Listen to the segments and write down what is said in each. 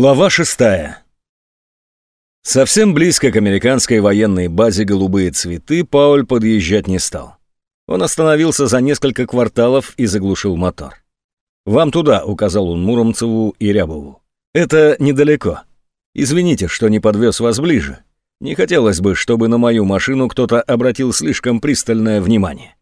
Глава шестая. Совсем близко к американской военной базе «Голубые цветы» Пауль подъезжать не стал. Он остановился за несколько кварталов и заглушил мотор. «Вам туда», — указал он Муромцеву и Рябову. «Это недалеко. Извините, что не подвез вас ближе. Не хотелось бы, чтобы на мою машину кто-то обратил слишком пристальное внимание.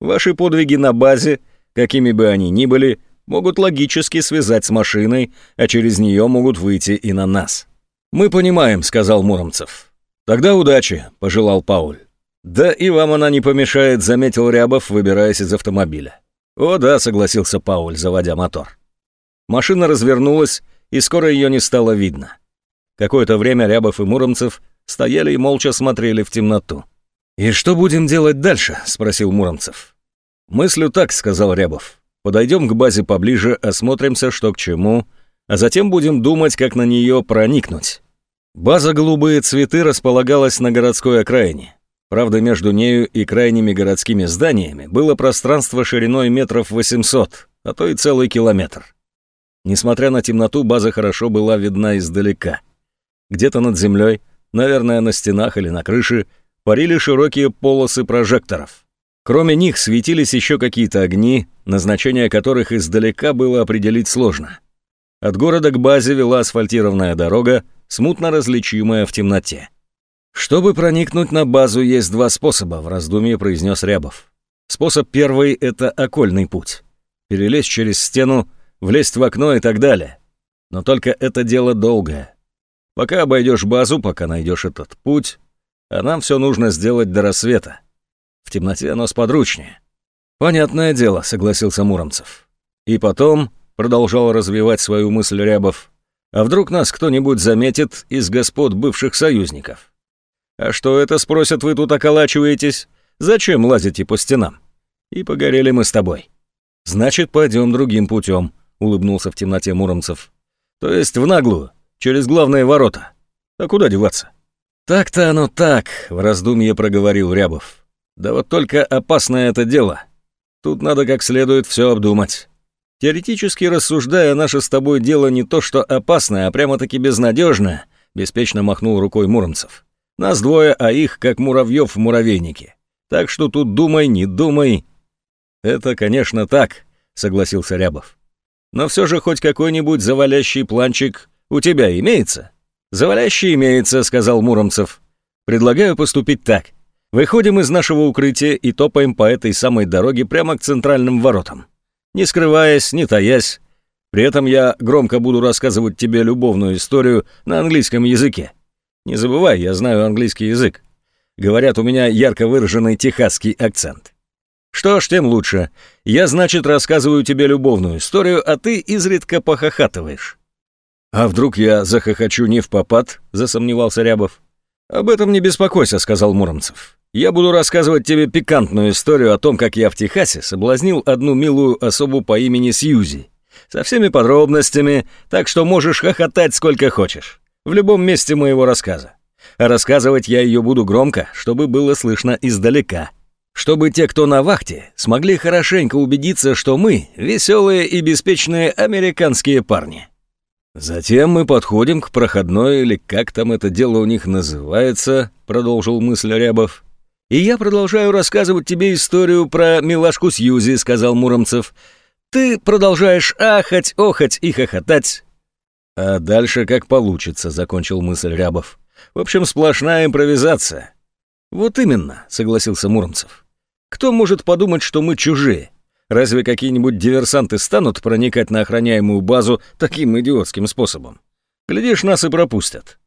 Ваши подвиги на базе, какими бы они ни были, могут логически связать с машиной, а через нее могут выйти и на нас. «Мы понимаем», — сказал Муромцев. «Тогда удачи», — пожелал Пауль. «Да и вам она не помешает», — заметил Рябов, выбираясь из автомобиля. «О да», — согласился Пауль, заводя мотор. Машина развернулась, и скоро ее не стало видно. Какое-то время Рябов и Муромцев стояли и молча смотрели в темноту. «И что будем делать дальше?» — спросил Муромцев. «Мыслю так», — сказал Рябов. Подойдем к базе поближе, осмотримся, что к чему, а затем будем думать, как на нее проникнуть. База «Голубые цветы» располагалась на городской окраине. Правда, между нею и крайними городскими зданиями было пространство шириной метров 800, а то и целый километр. Несмотря на темноту, база хорошо была видна издалека. Где-то над землей, наверное, на стенах или на крыше, парили широкие полосы прожекторов. Кроме них светились еще какие-то огни, назначение которых издалека было определить сложно. От города к базе вела асфальтированная дорога, смутно различимая в темноте. «Чтобы проникнуть на базу, есть два способа», — в раздумье произнес Рябов. «Способ первый — это окольный путь. Перелезть через стену, влезть в окно и так далее. Но только это дело долгое. Пока обойдешь базу, пока найдешь этот путь, а нам все нужно сделать до рассвета. В темноте оно сподручнее. Понятное дело, согласился Муромцев. И потом, продолжал развивать свою мысль Рябов, а вдруг нас кто-нибудь заметит из господ бывших союзников? А что это, спросят, вы тут околачиваетесь? Зачем лазите по стенам? И погорели мы с тобой. Значит, пойдем другим путем, улыбнулся в темноте Муромцев. То есть в наглую, через главные ворота. А куда деваться? Так-то оно так, в раздумье проговорил Рябов. Да вот только опасное это дело. Тут надо как следует все обдумать. Теоретически рассуждая, наше с тобой дело не то что опасное, а прямо-таки безнадежное, беспечно махнул рукой Муромцев. Нас двое, а их как муравьев в муравейнике. Так что тут думай, не думай. Это, конечно, так, согласился Рябов. Но все же хоть какой-нибудь завалящий планчик у тебя имеется? Завалящий имеется, сказал Муромцев. Предлагаю поступить так. Выходим из нашего укрытия и топаем по этой самой дороге прямо к центральным воротам. Не скрываясь, не таясь. При этом я громко буду рассказывать тебе любовную историю на английском языке. Не забывай, я знаю английский язык. Говорят, у меня ярко выраженный техасский акцент. Что ж, тем лучше. Я, значит, рассказываю тебе любовную историю, а ты изредка похохатываешь. А вдруг я захохочу не в попад, засомневался Рябов. Об этом не беспокойся, сказал Муромцев. Я буду рассказывать тебе пикантную историю о том, как я в Техасе соблазнил одну милую особу по имени Сьюзи. Со всеми подробностями, так что можешь хохотать сколько хочешь. В любом месте моего рассказа. А рассказывать я ее буду громко, чтобы было слышно издалека. Чтобы те, кто на вахте, смогли хорошенько убедиться, что мы веселые и беспечные американские парни. Затем мы подходим к проходной, или как там это дело у них называется, продолжил мысль Рябов, «И я продолжаю рассказывать тебе историю про милашку Сьюзи», — сказал Муромцев. «Ты продолжаешь ахать, охать и хохотать». «А дальше как получится», — закончил мысль Рябов. «В общем, сплошная импровизация». «Вот именно», — согласился Муромцев. «Кто может подумать, что мы чужие? Разве какие-нибудь диверсанты станут проникать на охраняемую базу таким идиотским способом? Глядишь, нас и пропустят».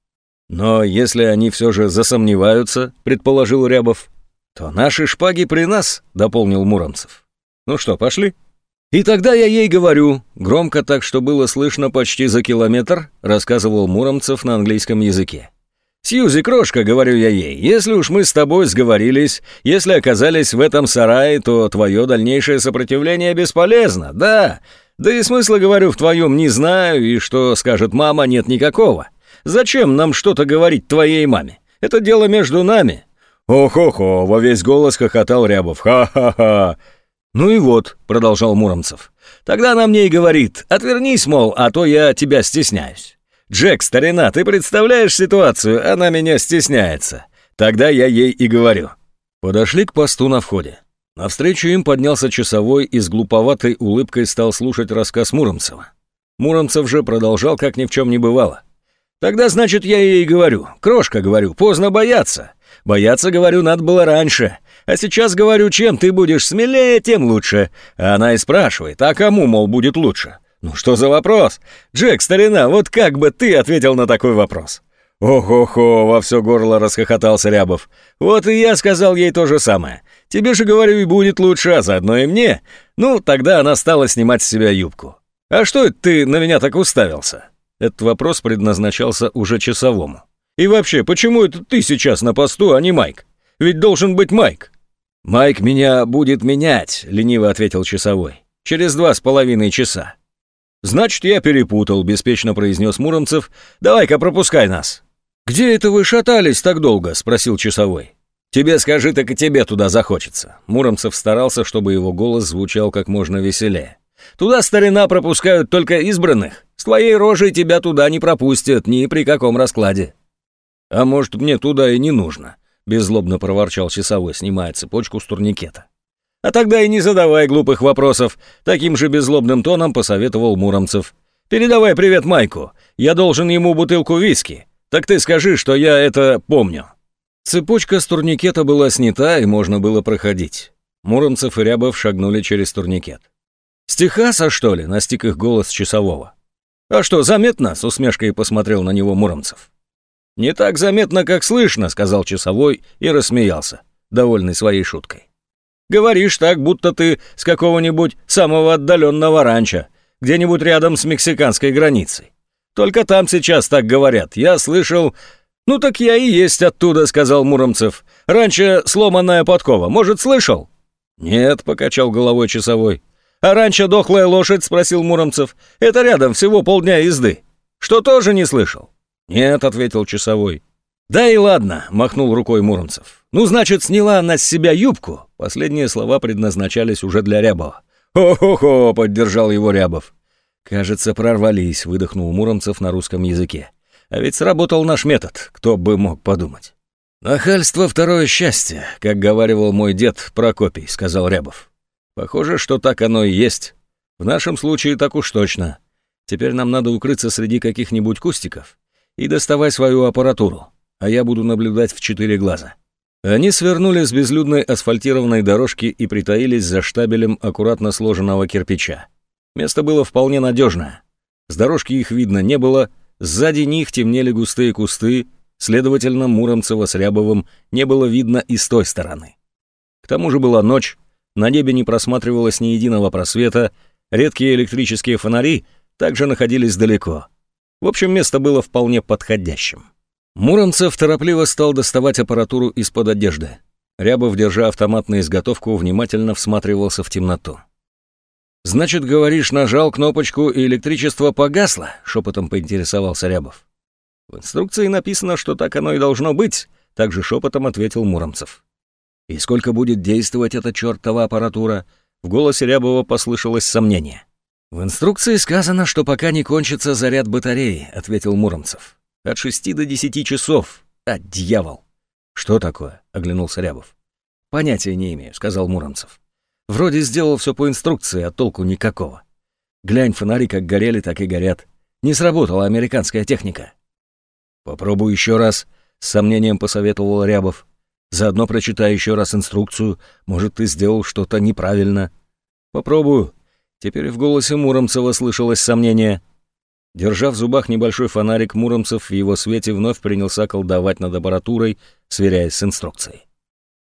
Но если они все же засомневаются, предположил Рябов, то наши шпаги при нас, дополнил Муромцев. Ну что, пошли? И тогда я ей говорю, громко так, что было слышно почти за километр, рассказывал Муромцев на английском языке. «Сьюзи, крошка», — говорю я ей, — «если уж мы с тобой сговорились, если оказались в этом сарае, то твое дальнейшее сопротивление бесполезно, да. Да и смысла, говорю, в твоем не знаю, и что скажет мама, нет никакого. Зачем нам что-то говорить твоей маме? Это дело между нами». «Ох-охо!» — во весь голос хохотал Рябов. «Ха-ха-ха!» «Ну и вот», — продолжал Муромцев. «Тогда она мне и говорит, отвернись, мол, а то я тебя стесняюсь. «Джек, старина, ты представляешь ситуацию? Она меня стесняется. Тогда я ей и говорю». Подошли к посту на входе. Навстречу им поднялся часовой и с глуповатой улыбкой стал слушать рассказ Муромцева. Муромцев же продолжал, как ни в чем не бывало. «Тогда, значит, я ей говорю. Крошка, говорю, поздно бояться. Бояться, говорю, надо было раньше. А сейчас, говорю, чем ты будешь смелее, тем лучше. А она и спрашивает, а кому, мол, будет лучше? Ну что за вопрос? Джек, старина, вот как бы ты ответил на такой вопрос?» «Ох-охо!» — во все горло расхохотался Рябов. «Вот и я сказал ей то же самое. Тебе же, говорю, и будет лучше, а заодно и мне. Ну, тогда она стала снимать с себя юбку. А что это ты на меня так уставился?» Этот вопрос предназначался уже часовому. «И вообще, почему это ты сейчас на посту, а не Майк? Ведь должен быть Майк». «Майк меня будет менять», — лениво ответил часовой. «Через два с половиной часа». «Значит, я перепутал», — беспечно произнес Муромцев. «Давай-ка пропускай нас». «Где это вы шатались так долго?» — спросил часовой. «Тебе скажи, так и тебе туда захочется». Муромцев старался, чтобы его голос звучал как можно веселее. «Туда старина пропускают только избранных. С твоей рожей тебя туда не пропустят ни при каком раскладе». «А может, мне туда и не нужно?» — беззлобно проворчал часовой, снимая цепочку с турникета. «А тогда и не задавай глупых вопросов», — таким же беззлобным тоном посоветовал Муромцев. «Передавай привет Майку. Я должен ему бутылку виски. Так ты скажи, что я это помню». Цепочка с турникета была снята, и можно было проходить. Муромцев и Рябов шагнули через турникет. «С Техаса, что ли?» — настиг их голос часового. «А что, заметно?» — с усмешкой посмотрел на него Муромцев. «Не так заметно, как слышно», — сказал часовой и рассмеялся, довольный своей шуткой. «Говоришь так, будто ты с какого-нибудь самого отдаленного ранчо, где-нибудь рядом с мексиканской границей. Только там сейчас так говорят. Я слышал...» «Ну так я и есть оттуда», — сказал Муромцев. «Раньше сломанная подкова. Может, слышал?» «Нет», — покачал головой часовой. «А раньше дохлая лошадь?» — спросил Муромцев. «Это рядом, всего полдня езды. Что тоже не слышал?» «Нет», — ответил часовой. «Да и ладно», — махнул рукой Муромцев. «Ну, значит, сняла она с себя юбку». Последние слова предназначались уже для Рябова. «Хо-хо-хо», — поддержал его Рябов. «Кажется, прорвались», — выдохнул Муромцев на русском языке. «А ведь сработал наш метод, кто бы мог подумать». «Нахальство — второе счастье», — как говаривал мой дед Прокопий, — сказал Рябов. «Похоже, что так оно и есть. В нашем случае так уж точно. Теперь нам надо укрыться среди каких-нибудь кустиков и доставай свою аппаратуру, а я буду наблюдать в четыре глаза». Они свернули с безлюдной асфальтированной дорожки и притаились за штабелем аккуратно сложенного кирпича. Место было вполне надежное. С дорожки их видно не было, сзади них темнели густые кусты, следовательно, Муромцева с Рябовым не было видно и с той стороны. К тому же была ночь, на небе не просматривалось ни единого просвета, редкие электрические фонари также находились далеко. В общем, место было вполне подходящим. Муромцев торопливо стал доставать аппаратуру из-под одежды. Рябов, держа автомат на изготовку, внимательно всматривался в темноту. «Значит, говоришь, нажал кнопочку, и электричество погасло?» — шепотом поинтересовался Рябов. «В инструкции написано, что так оно и должно быть», — также шепотом ответил Муромцев. «И сколько будет действовать эта чертова аппаратура?» В голосе Рябова послышалось сомнение. «В инструкции сказано, что пока не кончится заряд батареи», — ответил Муромцев. «От шести до десяти часов. А, дьявол!» «Что такое?» — оглянулся Рябов. «Понятия не имею», — сказал Муромцев. Вроде сделал все по инструкции, а толку никакого. Глянь, фонари как горели, так и горят. Не сработала американская техника. Попробуй еще раз, с сомнением посоветовал Рябов. Заодно прочитай еще раз инструкцию, может, ты сделал что-то неправильно. Попробую. Теперь в голосе Муромцева слышалось сомнение. Держа в зубах небольшой фонарик, Муромцев в его свете вновь принялся колдовать над аппаратурой, сверяясь с инструкцией.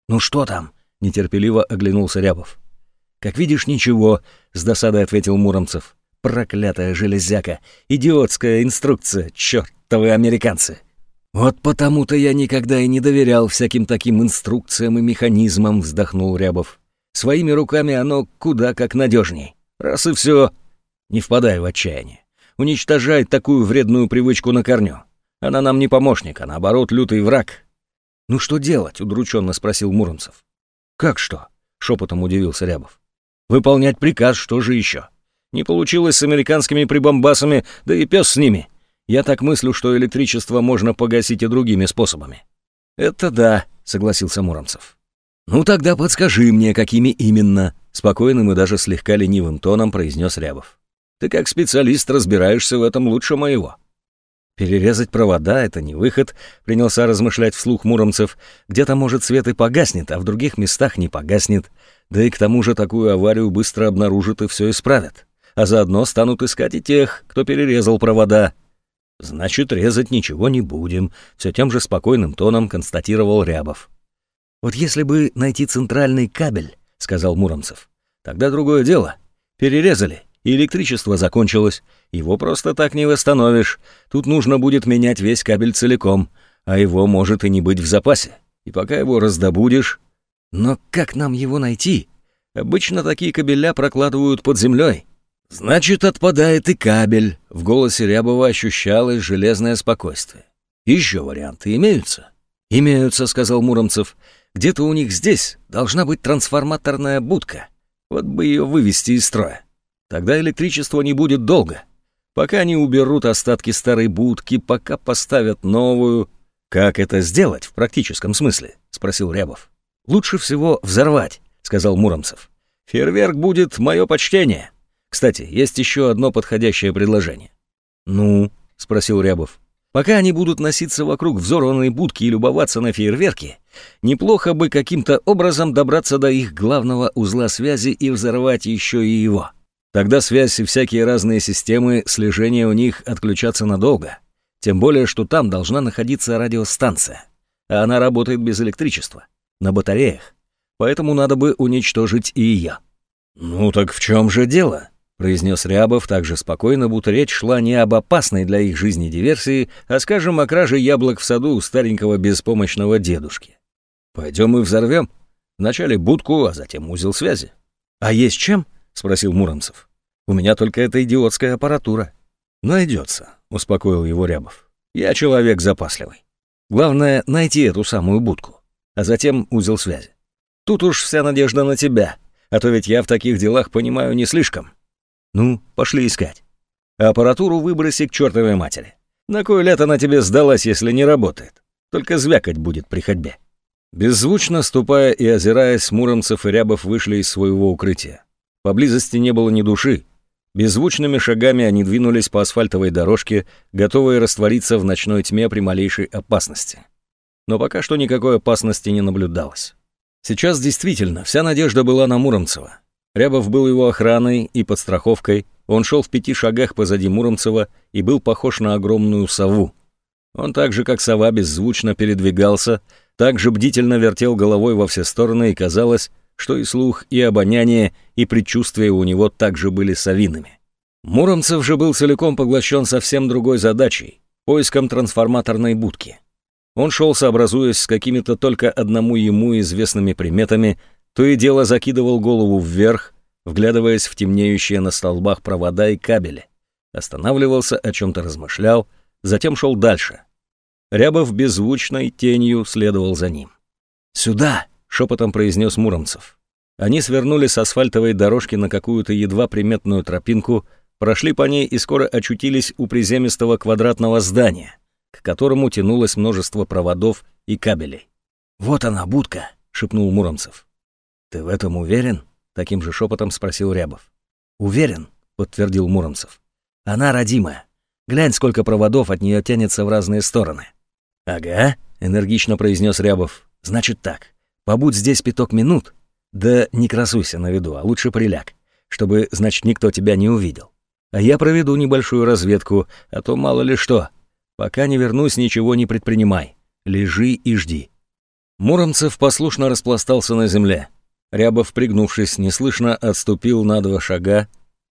«Ну что там?» — нетерпеливо оглянулся Рябов. «Как видишь, ничего», — с досадой ответил Муромцев. «Проклятая железяка! Идиотская инструкция! Чёртовы американцы!» «Вот потому-то я никогда и не доверял всяким таким инструкциям и механизмам», — вздохнул Рябов. «Своими руками оно куда как надежней. Раз и все, не впадай в отчаяние. Уничтожай такую вредную привычку на корню. Она нам не помощник, а наоборот лютый враг». «Ну что делать?» — удрученно спросил Муромцев. «Как что?» — шепотом удивился Рябов. Выполнять приказ, что же еще? Не получилось с американскими прибамбасами, да и пес с ними. Я так мыслю, что электричество можно погасить и другими способами». «Это да», — согласился Муромцев. «Ну тогда подскажи мне, какими именно», — спокойным и даже слегка ленивым тоном произнес Рябов. «Ты как специалист разбираешься в этом лучше моего». Перерезать провода — это не выход, принялся размышлять вслух Муромцев. Где-то, может, свет и погаснет, а в других местах не погаснет. Да и к тому же такую аварию быстро обнаружат и все исправят. А заодно станут искать и тех, кто перерезал провода. Значит, резать ничего не будем, все тем же спокойным тоном констатировал Рябов. Вот если бы найти центральный кабель, сказал Муромцев, тогда другое дело. Перерезали, и электричество закончилось. Его просто так не восстановишь. Тут нужно будет менять весь кабель целиком, а его может и не быть в запасе. И пока его раздобудешь... Но как нам его найти? Обычно такие кабеля прокладывают под землей. Значит, отпадает и кабель. В голосе Рябова ощущалось железное спокойствие. Еще варианты имеются? Имеются, сказал Муромцев. Где-то у них здесь должна быть трансформаторная будка. Вот бы ее вывести из строя. Тогда электричество не будет долго. Пока не уберут остатки старой будки, пока поставят новую. Как это сделать в практическом смысле? Спросил Рябов. Лучше всего взорвать, сказал Муромцев. Фейерверк будет мое почтение. Кстати, есть еще одно подходящее предложение. Ну, спросил Рябов. Пока они будут носиться вокруг взорванной будки и любоваться на фейерверки, неплохо бы каким-то образом добраться до их главного узла связи и взорвать еще и его. Тогда связь и всякие разные системы слежения у них отключатся надолго. Тем более, что там должна находиться радиостанция. А она работает без электричества, на батареях. Поэтому надо бы уничтожить и ее. «Ну так в чем же дело?» — произнес Рябов так же спокойно, будто речь шла не об опасной для их жизни диверсии, а, скажем, о краже яблок в саду у старенького беспомощного дедушки. «Пойдем и взорвем. Вначале будку, а затем узел связи». «А есть чем?» — спросил Муромцев. «У меня только эта идиотская аппаратура». «Найдется», — успокоил его Рябов. «Я человек запасливый. Главное — найти эту самую будку, а затем узел связи. Тут уж вся надежда на тебя, а то ведь я в таких делах понимаю не слишком. Ну, пошли искать. А аппаратуру выброси к чертовой матери. На кой лет она тебе сдалась, если не работает? Только звякать будет при ходьбе». Беззвучно ступая и озираясь, Муромцев и Рябов вышли из своего укрытия. Поблизости не было ни души. Беззвучными шагами они двинулись по асфальтовой дорожке, готовые раствориться в ночной тьме при малейшей опасности. Но пока что никакой опасности не наблюдалось. Сейчас действительно вся надежда была на Муромцева. Рябов был его охраной и подстраховкой, он шел в пяти шагах позади Муромцева и был похож на огромную сову. Он так же, как сова, беззвучно передвигался, так же бдительно вертел головой во все стороны и казалось, что и слух, и обоняние, и предчувствия у него также были совиными. Муромцев же был целиком поглощен совсем другой задачей — поиском трансформаторной будки. Он шел, сообразуясь с какими-то только одному ему известными приметами, то и дело закидывал голову вверх, вглядываясь в темнеющие на столбах провода и кабели. Останавливался, о чем-то размышлял, затем шел дальше. Рябов беззвучной тенью следовал за ним. «Сюда!» Шепотом произнес Муромцев. Они свернули с асфальтовой дорожки на какую-то едва приметную тропинку, прошли по ней и скоро очутились у приземистого квадратного здания, к которому тянулось множество проводов и кабелей. «Вот она, будка!» — шепнул Муромцев. «Ты в этом уверен?» — таким же шепотом спросил Рябов. «Уверен», — подтвердил Муромцев. «Она родимая. Глянь, сколько проводов от нее тянется в разные стороны». «Ага», — энергично произнес Рябов. «Значит так. Побудь здесь пяток минут. Да не красуйся на виду, а лучше приляг, чтобы, значит, никто тебя не увидел. А я проведу небольшую разведку, а то мало ли что. Пока не вернусь, ничего не предпринимай. Лежи и жди». Муромцев послушно распластался на земле. Рябов, пригнувшись, неслышно отступил на два шага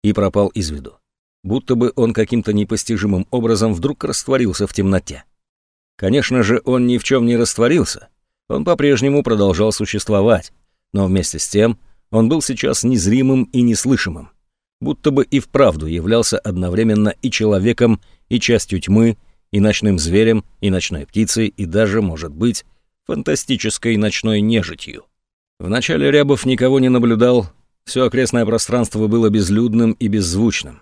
и пропал из виду. Будто бы он каким-то непостижимым образом вдруг растворился в темноте. Конечно же, он ни в чем не растворился, он по-прежнему продолжал существовать, но вместе с тем он был сейчас незримым и неслышимым, будто бы и вправду являлся одновременно и человеком, и частью тьмы, и ночным зверем, и ночной птицей, и даже, может быть, фантастической ночной нежитью. Вначале Рябов никого не наблюдал, все окрестное пространство было безлюдным и беззвучным.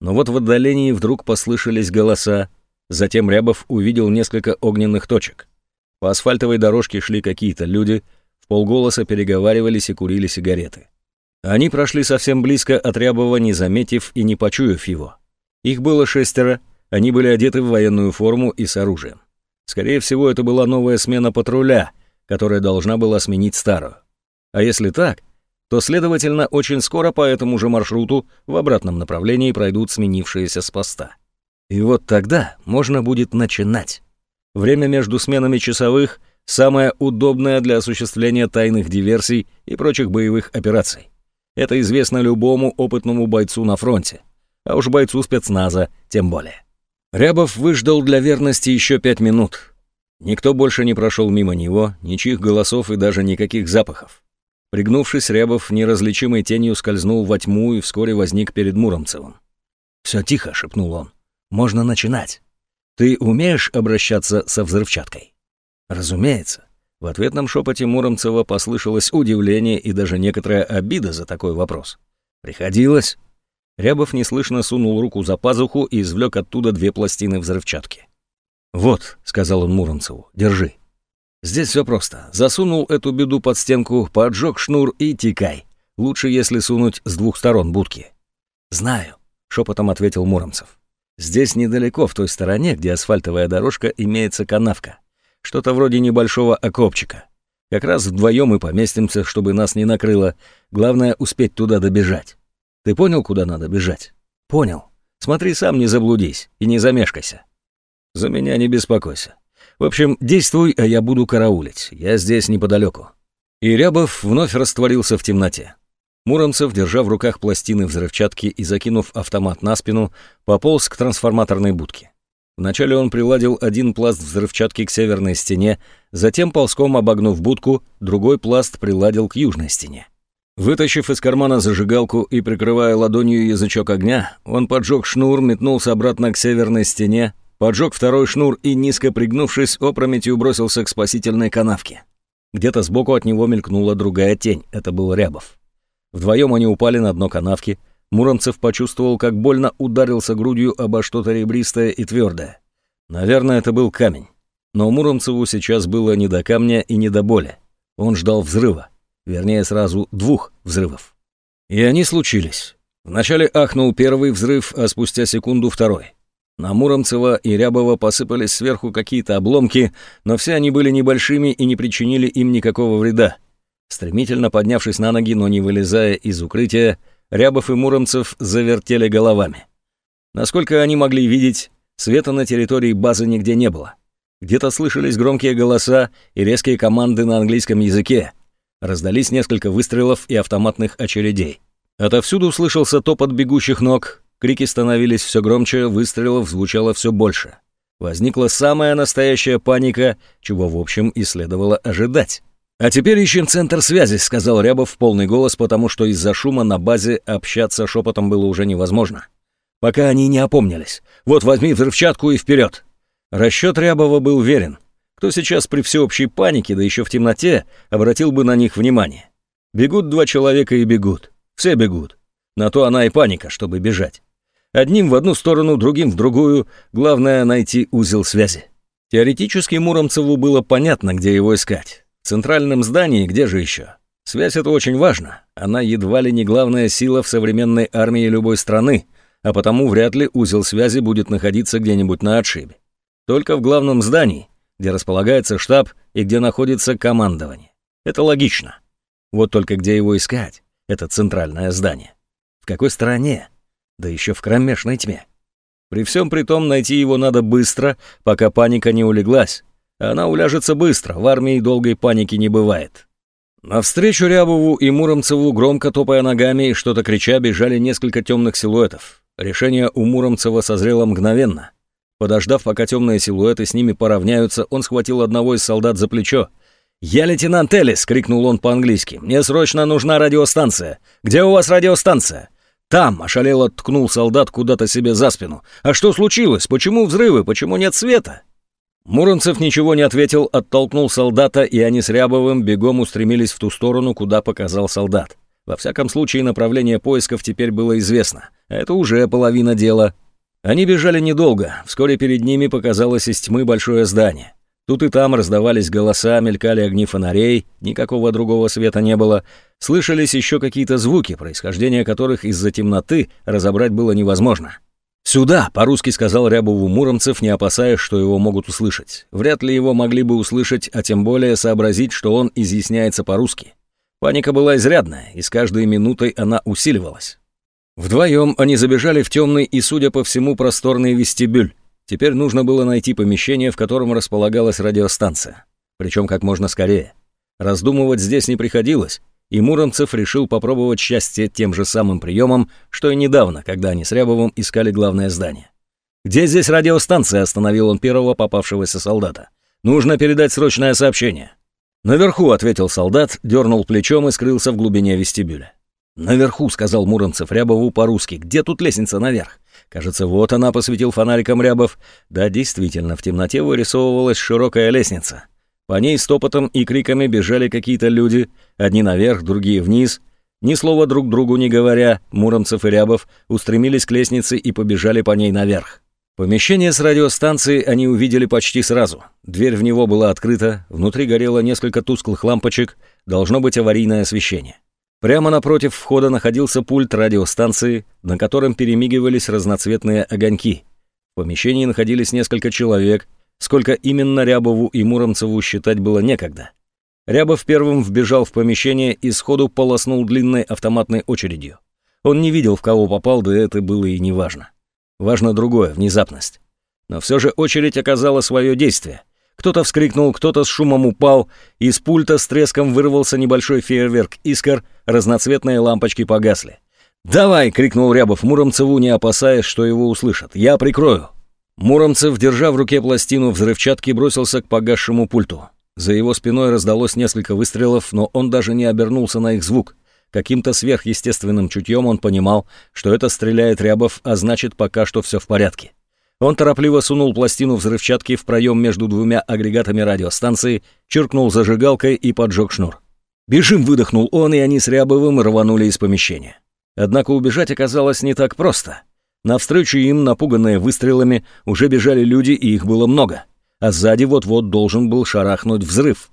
Но вот в отдалении вдруг послышались голоса, затем Рябов увидел несколько огненных точек. По асфальтовой дорожке шли какие-то люди, в полголоса переговаривались и курили сигареты. Они прошли совсем близко от Рябова, не заметив и не почуяв его. Их было шестеро, они были одеты в военную форму и с оружием. Скорее всего, это была новая смена патруля, которая должна была сменить старую. А если так, то, следовательно, очень скоро по этому же маршруту в обратном направлении пройдут сменившиеся с поста. И вот тогда можно будет начинать. Время между сменами часовых самое удобное для осуществления тайных диверсий и прочих боевых операций. Это известно любому опытному бойцу на фронте, а уж бойцу спецназа тем более. Рябов выждал для верности еще пять минут. Никто больше не прошел мимо него, ничьих голосов и даже никаких запахов. Пригнувшись, Рябов неразличимой тенью скользнул во тьму и вскоре возник перед Муромцевым. «Все тихо», — шепнул он. «Можно начинать. Ты умеешь обращаться со взрывчаткой?» «Разумеется». В ответном шепоте Муромцева послышалось удивление и даже некоторая обида за такой вопрос. «Приходилось?» Рябов неслышно сунул руку за пазуху и извлек оттуда две пластины взрывчатки. «Вот», — сказал он Муромцеву, — «держи». Здесь все просто. Засунул эту беду под стенку, поджег шнур и текай. Лучше, если сунуть с двух сторон будки. Знаю, шепотом ответил Муромцев. Здесь недалеко, в той стороне, где асфальтовая дорожка, имеется канавка. Что-то вроде небольшого окопчика. Как раз вдвоем мы поместимся, чтобы нас не накрыло. Главное, успеть туда добежать. Ты понял, куда надо бежать? Понял. Смотри сам, не заблудись и не замешкайся. За меня не беспокойся. В общем, действуй, а я буду караулить. Я здесь неподалеку». И Рябов вновь растворился в темноте. Муромцев, держа в руках пластины взрывчатки и закинув автомат на спину, пополз к трансформаторной будке. Вначале он приладил один пласт взрывчатки к северной стене, затем, ползком обогнув будку, другой пласт приладил к южной стене. Вытащив из кармана зажигалку и прикрывая ладонью язычок огня, он поджег шнур, метнулся обратно к северной стене, поджег второй шнур и, низко пригнувшись, опрометью бросился к спасительной канавке. Где-то сбоку от него мелькнула другая тень, это был Рябов. Вдвоем они упали на дно канавки, Муромцев почувствовал, как больно ударился грудью обо что-то ребристое и твердое. Наверное, это был камень. Но Муромцеву сейчас было не до камня и не до боли. Он ждал взрыва. Вернее, сразу двух взрывов. И они случились. Вначале ахнул первый взрыв, а спустя секунду второй. На Муромцева и Рябова посыпались сверху какие-то обломки, но все они были небольшими и не причинили им никакого вреда. Стремительно поднявшись на ноги, но не вылезая из укрытия, Рябов и Муромцев завертели головами. Насколько они могли видеть, света на территории базы нигде не было. Где-то слышались громкие голоса и резкие команды на английском языке. Раздались несколько выстрелов и автоматных очередей. Отовсюду слышался топот бегущих ног, Крики становились все громче, выстрелов звучало все больше. Возникла самая настоящая паника, чего, в общем, и следовало ожидать. «А теперь ищем центр связи», — сказал Рябов в полный голос, потому что из-за шума на базе общаться шепотом было уже невозможно. Пока они не опомнились. «Вот возьми взрывчатку и вперед!» Расчет Рябова был верен. Кто сейчас при всеобщей панике, да еще в темноте, обратил бы на них внимание? Бегут два человека и бегут. Все бегут. На то она и паника, чтобы бежать. Одним в одну сторону, другим в другую. Главное — найти узел связи. Теоретически Муромцеву было понятно, где его искать. В центральном здании, где же еще? Связь — это очень важно. Она едва ли не главная сила в современной армии любой страны, а потому вряд ли узел связи будет находиться где-нибудь на отшибе. Только в главном здании, где располагается штаб и где находится командование. Это логично. Вот только где его искать? Это центральное здание. В какой стороне? да еще в кромешной тьме. При всем при том найти его надо быстро, пока паника не улеглась. Она уляжется быстро, в армии долгой паники не бывает. Навстречу Рябову и Муромцеву, громко топая ногами и что-то крича, бежали несколько темных силуэтов. Решение у Муромцева созрело мгновенно. Подождав, пока темные силуэты с ними поравняются, он схватил одного из солдат за плечо. «Я лейтенант Элис!» — крикнул он по-английски. «Мне срочно нужна радиостанция! Где у вас радиостанция?» «Там!» — ошалело ткнул солдат куда-то себе за спину. «А что случилось? Почему взрывы? Почему нет света?» Муромцев ничего не ответил, оттолкнул солдата, и они с Рябовым бегом устремились в ту сторону, куда показал солдат. Во всяком случае, направление поисков теперь было известно. Это уже половина дела. Они бежали недолго. Вскоре перед ними показалось из тьмы большое здание. Тут и там раздавались голоса, мелькали огни фонарей, никакого другого света не было. Слышались еще какие-то звуки, происхождение которых из-за темноты разобрать было невозможно. «Сюда!» — по-русски сказал Рябову Муромцев, не опасаясь, что его могут услышать. Вряд ли его могли бы услышать, а тем более сообразить, что он изъясняется по-русски. Паника была изрядная, и с каждой минутой она усиливалась. Вдвоем они забежали в темный и, судя по всему, просторный вестибюль. Теперь нужно было найти помещение, в котором располагалась радиостанция. Причем как можно скорее. Раздумывать здесь не приходилось, и Муромцев решил попробовать счастье тем же самым приемом, что и недавно, когда они с Рябовым искали главное здание. «Где здесь радиостанция?» – остановил он первого попавшегося солдата. «Нужно передать срочное сообщение». «Наверху», – ответил солдат, дернул плечом и скрылся в глубине вестибюля. «Наверху», — сказал Муромцев Рябову по-русски. «Где тут лестница наверх?» Кажется, вот она посветил фонариком Рябов. Да, действительно, в темноте вырисовывалась широкая лестница. По ней стопотом и криками бежали какие-то люди, одни наверх, другие вниз. Ни слова друг другу не говоря, Муромцев и Рябов устремились к лестнице и побежали по ней наверх. Помещение с радиостанцией они увидели почти сразу. Дверь в него была открыта, внутри горело несколько тусклых лампочек, должно быть аварийное освещение. Прямо напротив входа находился пульт радиостанции, на котором перемигивались разноцветные огоньки. В помещении находились несколько человек, сколько именно Рябову и Муромцеву считать было некогда. Рябов первым вбежал в помещение и сходу полоснул длинной автоматной очередью. Он не видел, в кого попал, да это было и не важно. Важно другое — внезапность. Но все же очередь оказала свое действие. Кто-то вскрикнул, кто-то с шумом упал, из пульта с треском вырвался небольшой фейерверк искр, разноцветные лампочки погасли. «Давай!» — крикнул Рябов Муромцеву, не опасаясь, что его услышат. «Я прикрою!» Муромцев, держа в руке пластину взрывчатки, бросился к погасшему пульту. За его спиной раздалось несколько выстрелов, но он даже не обернулся на их звук. Каким-то сверхъестественным чутьем он понимал, что это стреляет Рябов, а значит, пока что все в порядке. Он торопливо сунул пластину взрывчатки в проем между двумя агрегатами радиостанции, чиркнул зажигалкой и поджег шнур. «Бежим!» — выдохнул он, и они с Рябовым рванули из помещения. Однако убежать оказалось не так просто. Навстречу им, напуганные выстрелами, уже бежали люди, и их было много. А сзади вот-вот должен был шарахнуть взрыв.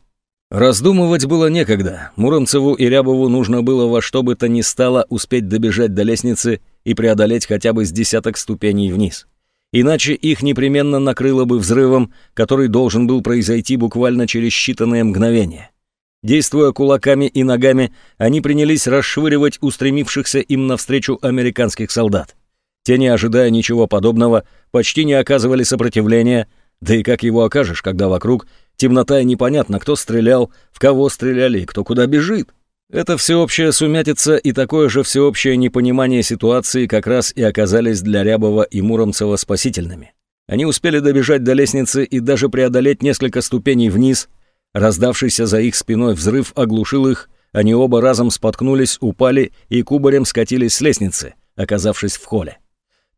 Раздумывать было некогда. Муромцеву и Рябову нужно было во что бы то ни стало успеть добежать до лестницы и преодолеть хотя бы с десяток ступеней вниз иначе их непременно накрыло бы взрывом, который должен был произойти буквально через считанные мгновения. Действуя кулаками и ногами, они принялись расшвыривать устремившихся им навстречу американских солдат. Те, не ожидая ничего подобного, почти не оказывали сопротивления, да и как его окажешь, когда вокруг темнота и непонятно, кто стрелял, в кого стреляли и кто куда бежит. Это всеобщая сумятица и такое же всеобщее непонимание ситуации как раз и оказались для Рябова и Муромцева спасительными. Они успели добежать до лестницы и даже преодолеть несколько ступеней вниз. Раздавшийся за их спиной взрыв оглушил их, они оба разом споткнулись, упали и кубарем скатились с лестницы, оказавшись в холле.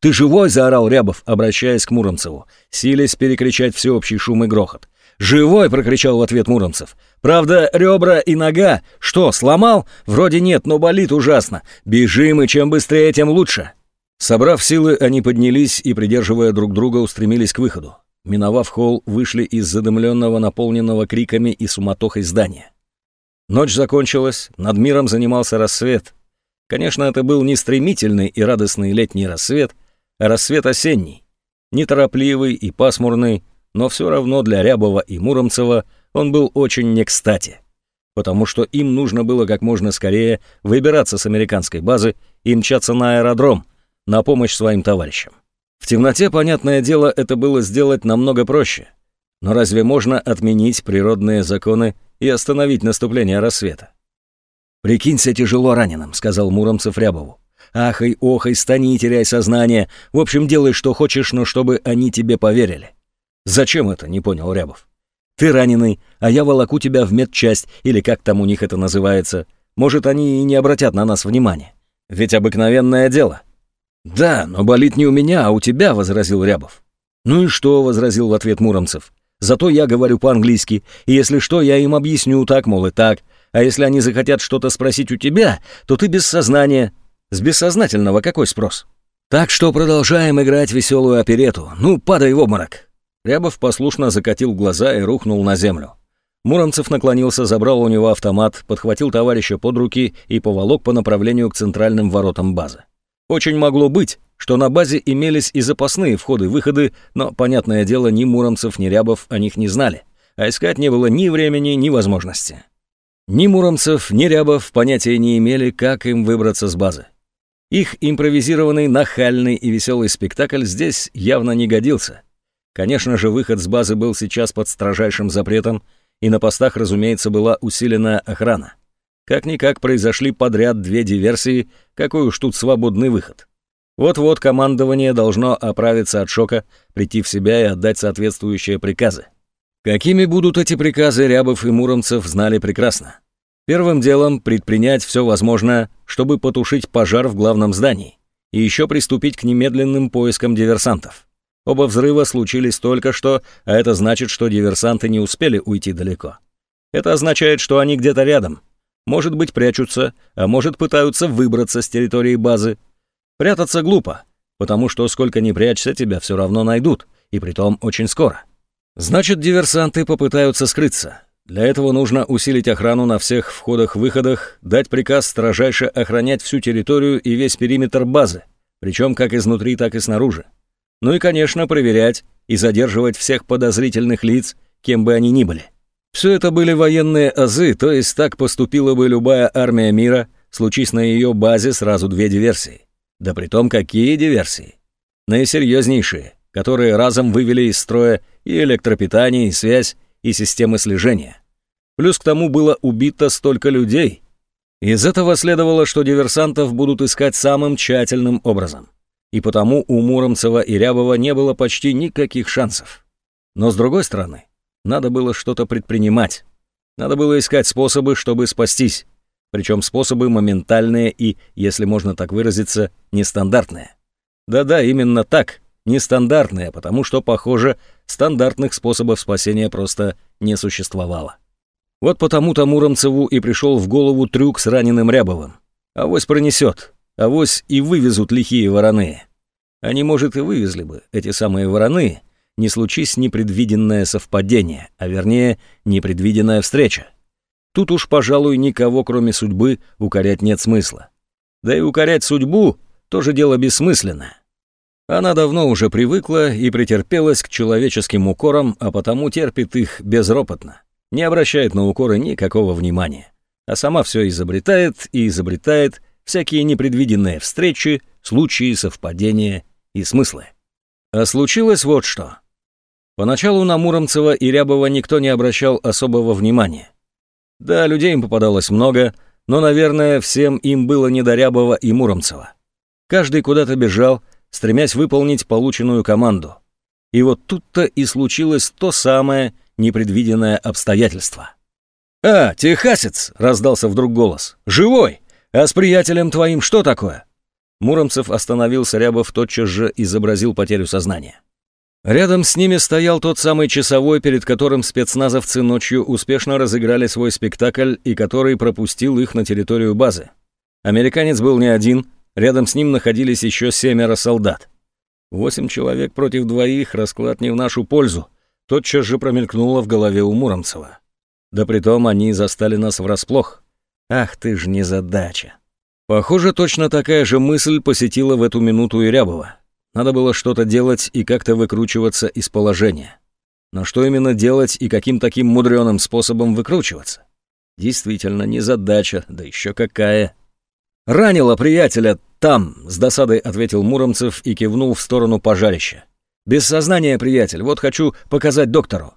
«Ты живой?» — заорал Рябов, обращаясь к Муромцеву, силясь перекричать всеобщий шум и грохот. «Живой!» — прокричал в ответ Муромцев. «Правда, ребра и нога. Что, сломал? Вроде нет, но болит ужасно. Бежим, и чем быстрее, тем лучше». Собрав силы, они поднялись и, придерживая друг друга, устремились к выходу. Миновав холл, вышли из задымленного, наполненного криками и суматохой здания. Ночь закончилась, над миром занимался рассвет. Конечно, это был не стремительный и радостный летний рассвет, рассвет осенний. Неторопливый и пасмурный, но все равно для Рябова и Муромцева он был очень не кстати, потому что им нужно было как можно скорее выбираться с американской базы и мчаться на аэродром на помощь своим товарищам. В темноте, понятное дело, это было сделать намного проще. Но разве можно отменить природные законы и остановить наступление рассвета? «Прикинься тяжело раненым», — сказал Муромцев Рябову. «Ахай, охай, стани и теряй сознание. В общем, делай, что хочешь, но чтобы они тебе поверили. «Зачем это?» — не понял Рябов. «Ты раненый, а я волоку тебя в медчасть, или как там у них это называется. Может, они и не обратят на нас внимания. Ведь обыкновенное дело». «Да, но болит не у меня, а у тебя», — возразил Рябов. «Ну и что?» — возразил в ответ Муромцев. «Зато я говорю по-английски, и если что, я им объясню так, мол, и так. А если они захотят что-то спросить у тебя, то ты без сознания. С бессознательного какой спрос? Так что продолжаем играть веселую оперету. Ну, падай в обморок. Рябов послушно закатил глаза и рухнул на землю. Муромцев наклонился, забрал у него автомат, подхватил товарища под руки и поволок по направлению к центральным воротам базы. Очень могло быть, что на базе имелись и запасные входы-выходы, но, понятное дело, ни Муромцев, ни Рябов о них не знали, а искать не было ни времени, ни возможности. Ни Муромцев, ни Рябов понятия не имели, как им выбраться с базы. Их импровизированный, нахальный и веселый спектакль здесь явно не годился. Конечно же, выход с базы был сейчас под строжайшим запретом, и на постах, разумеется, была усиленная охрана. Как-никак произошли подряд две диверсии, какой уж тут свободный выход. Вот-вот командование должно оправиться от шока, прийти в себя и отдать соответствующие приказы. Какими будут эти приказы, Рябов и Муромцев знали прекрасно. Первым делом предпринять все возможное, чтобы потушить пожар в главном здании, и еще приступить к немедленным поискам диверсантов. Оба взрыва случились только что, а это значит, что диверсанты не успели уйти далеко. Это означает, что они где-то рядом. Может быть, прячутся, а может, пытаются выбраться с территории базы. Прятаться глупо, потому что сколько ни прячься, тебя все равно найдут, и притом очень скоро. Значит, диверсанты попытаются скрыться. Для этого нужно усилить охрану на всех входах-выходах, дать приказ строжайше охранять всю территорию и весь периметр базы, причем как изнутри, так и снаружи. Ну и, конечно, проверять и задерживать всех подозрительных лиц, кем бы они ни были. Все это были военные азы, то есть так поступила бы любая армия мира, случись на ее базе сразу две диверсии. Да притом какие диверсии? Наисерьезнейшие, которые разом вывели из строя и электропитание, и связь, и системы слежения. Плюс к тому было убито столько людей. Из этого следовало, что диверсантов будут искать самым тщательным образом. И потому у Муромцева и Рябова не было почти никаких шансов. Но с другой стороны, надо было что-то предпринимать. Надо было искать способы, чтобы спастись. Причем способы моментальные и, если можно так выразиться, нестандартные. Да-да, именно так, нестандартные, потому что, похоже, стандартных способов спасения просто не существовало. Вот потому-то Муромцеву и пришел в голову трюк с раненым Рябовым. Авось пронесет, авось и вывезут лихие вороны. Они, может, и вывезли бы, эти самые вороны, не случись непредвиденное совпадение, а вернее, непредвиденная встреча. Тут уж, пожалуй, никого, кроме судьбы, укорять нет смысла. Да и укорять судьбу — тоже дело бессмысленное. Она давно уже привыкла и претерпелась к человеческим укорам, а потому терпит их безропотно, не обращает на укоры никакого внимания, а сама все изобретает и изобретает всякие непредвиденные встречи, случаи, совпадения и смыслы. А случилось вот что. Поначалу на Муромцева и Рябова никто не обращал особого внимания. Да, людей им попадалось много, но, наверное, всем им было не до Рябова и Муромцева. Каждый куда-то бежал, стремясь выполнить полученную команду. И вот тут-то и случилось то самое непредвиденное обстоятельство. «А, техасец!» — раздался вдруг голос. «Живой! А с приятелем твоим что такое?» Муромцев остановился, Рябов тотчас же изобразил потерю сознания. Рядом с ними стоял тот самый часовой, перед которым спецназовцы ночью успешно разыграли свой спектакль и который пропустил их на территорию базы. Американец был не один, Рядом с ним находились еще семеро солдат. Восемь человек против двоих, расклад не в нашу пользу. Тотчас же промелькнуло в голове у Муромцева. Да притом они застали нас врасплох. Ах ты ж незадача. Похоже, точно такая же мысль посетила в эту минуту и Рябова. Надо было что-то делать и как-то выкручиваться из положения. Но что именно делать и каким таким мудреным способом выкручиваться? Действительно, незадача, да еще какая. «Ранило приятеля там», — с досадой ответил Муромцев и кивнул в сторону пожарища. «Без сознания, приятель, вот хочу показать доктору».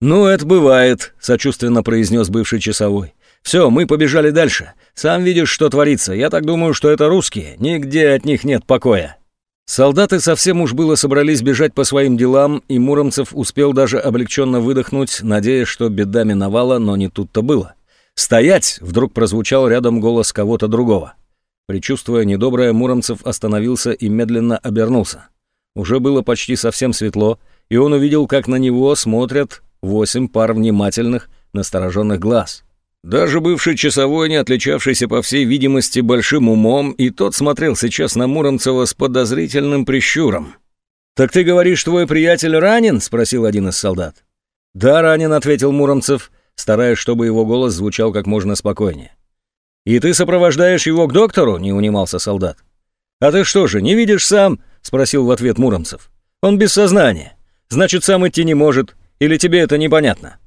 «Ну, это бывает», — сочувственно произнес бывший часовой. «Все, мы побежали дальше. Сам видишь, что творится. Я так думаю, что это русские. Нигде от них нет покоя». Солдаты совсем уж было собрались бежать по своим делам, и Муромцев успел даже облегченно выдохнуть, надеясь, что беда миновала, но не тут-то было. «Стоять!» — вдруг прозвучал рядом голос кого-то другого. Причувствуя недоброе, Муромцев остановился и медленно обернулся. Уже было почти совсем светло, и он увидел, как на него смотрят восемь пар внимательных, настороженных глаз. Даже бывший часовой, не отличавшийся по всей видимости большим умом, и тот смотрел сейчас на Муромцева с подозрительным прищуром. «Так ты говоришь, твой приятель ранен?» — спросил один из солдат. «Да, ранен», — ответил Муромцев, стараясь, чтобы его голос звучал как можно спокойнее. «И ты сопровождаешь его к доктору?» — не унимался солдат. «А ты что же, не видишь сам?» — спросил в ответ Муромцев. «Он без сознания. Значит, сам идти не может. Или тебе это непонятно?»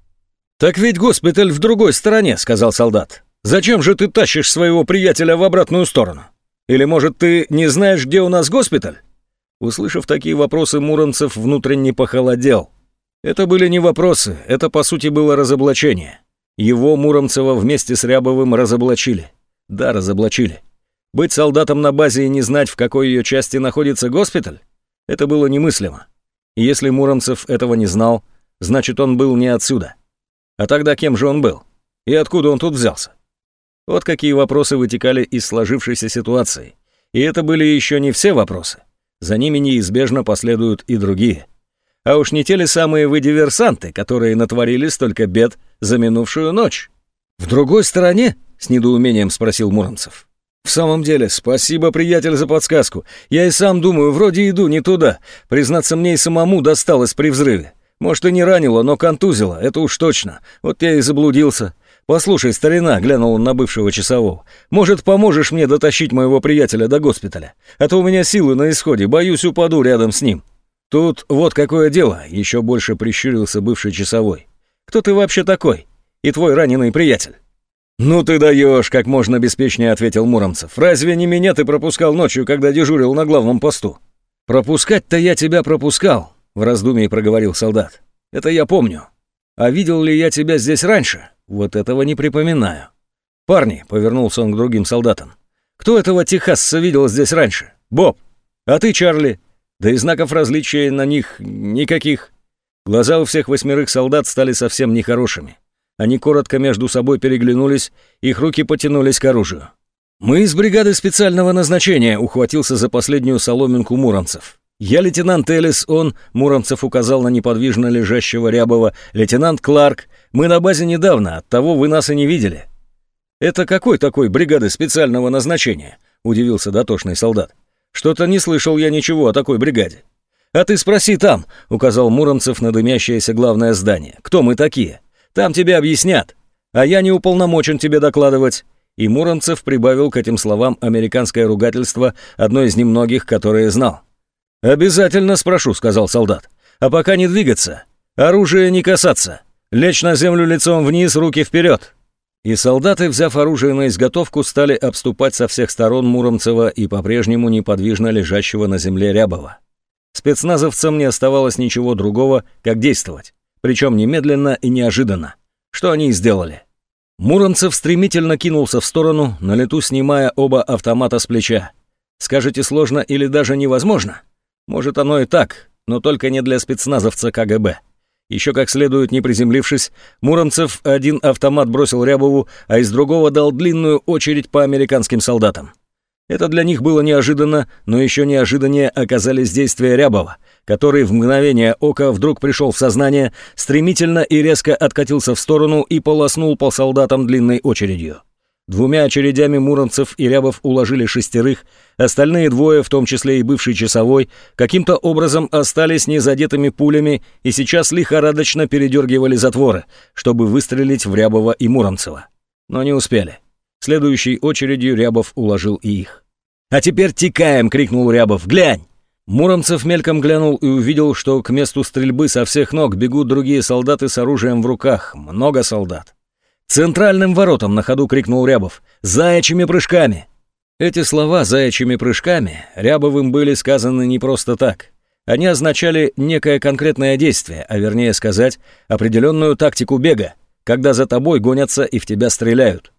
«Так ведь госпиталь в другой стороне», — сказал солдат. «Зачем же ты тащишь своего приятеля в обратную сторону? Или, может, ты не знаешь, где у нас госпиталь?» Услышав такие вопросы, Муромцев внутренне похолодел. Это были не вопросы, это, по сути, было разоблачение. Его, Муромцева, вместе с Рябовым разоблачили. Да, разоблачили. Быть солдатом на базе и не знать, в какой ее части находится госпиталь? Это было немыслимо. Если Муромцев этого не знал, значит, он был не отсюда. А тогда кем же он был? И откуда он тут взялся? Вот какие вопросы вытекали из сложившейся ситуации. И это были еще не все вопросы. За ними неизбежно последуют и другие. А уж не те ли самые вы диверсанты, которые натворили столько бед за минувшую ночь? В другой стороне? С недоумением спросил Муромцев. «В самом деле, спасибо, приятель, за подсказку. Я и сам думаю, вроде иду не туда. Признаться, мне и самому досталось при взрыве. Может, и не ранило, но контузило, это уж точно. Вот я и заблудился. Послушай, старина, глянул он на бывшего часового. Может, поможешь мне дотащить моего приятеля до госпиталя? А то у меня силы на исходе, боюсь, упаду рядом с ним. Тут вот какое дело, еще больше прищурился бывший часовой. Кто ты вообще такой? И твой раненый приятель? «Ну ты даешь!» — как можно беспечнее ответил Муромцев. «Разве не меня ты пропускал ночью, когда дежурил на главном посту?» «Пропускать-то я тебя пропускал», — в раздумии проговорил солдат. «Это я помню. А видел ли я тебя здесь раньше? Вот этого не припоминаю». «Парни», — повернулся он к другим солдатам, — «кто этого техасца видел здесь раньше? Боб. А ты, Чарли? Да и знаков различия на них никаких». Глаза у всех восьмерых солдат стали совсем нехорошими. Они коротко между собой переглянулись, их руки потянулись к оружию. «Мы из бригады специального назначения», — ухватился за последнюю соломинку Муромцев. «Я лейтенант Элис, он...» — Муромцев указал на неподвижно лежащего Рябова. «Лейтенант Кларк. Мы на базе недавно, оттого вы нас и не видели». «Это какой такой бригады специального назначения?» — удивился дотошный солдат. «Что-то не слышал я ничего о такой бригаде». «А ты спроси там», — указал Муромцев на дымящееся главное здание. «Кто мы такие?» Там тебе объяснят. А я не уполномочен тебе докладывать». И Муромцев прибавил к этим словам американское ругательство, одно из немногих, которые знал. «Обязательно спрошу», — сказал солдат. «А пока не двигаться. Оружие не касаться. Лечь на землю лицом вниз, руки вперед». И солдаты, взяв оружие на изготовку, стали обступать со всех сторон Муромцева и по-прежнему неподвижно лежащего на земле Рябова. Спецназовцам не оставалось ничего другого, как действовать причем немедленно и неожиданно. Что они и сделали. Муромцев стремительно кинулся в сторону, на лету снимая оба автомата с плеча. Скажете, сложно или даже невозможно? Может, оно и так, но только не для спецназовца КГБ. Еще как следует не приземлившись, Муромцев один автомат бросил Рябову, а из другого дал длинную очередь по американским солдатам. Это для них было неожиданно, но еще неожиданнее оказались действия Рябова, который в мгновение ока вдруг пришел в сознание, стремительно и резко откатился в сторону и полоснул по солдатам длинной очередью. Двумя очередями Муромцев и Рябов уложили шестерых, остальные двое, в том числе и бывший часовой, каким-то образом остались незадетыми пулями и сейчас лихорадочно передергивали затворы, чтобы выстрелить в Рябова и Муромцева. Но не успели. Следующей очередью Рябов уложил и их. «А теперь текаем!» — крикнул Рябов. «Глянь!» Муромцев мельком глянул и увидел, что к месту стрельбы со всех ног бегут другие солдаты с оружием в руках. Много солдат. «Центральным воротом!» — на ходу крикнул Рябов. «Заячьими прыжками!» Эти слова «заячьими прыжками» Рябовым были сказаны не просто так. Они означали некое конкретное действие, а вернее сказать, определенную тактику бега, когда за тобой гонятся и в тебя стреляют.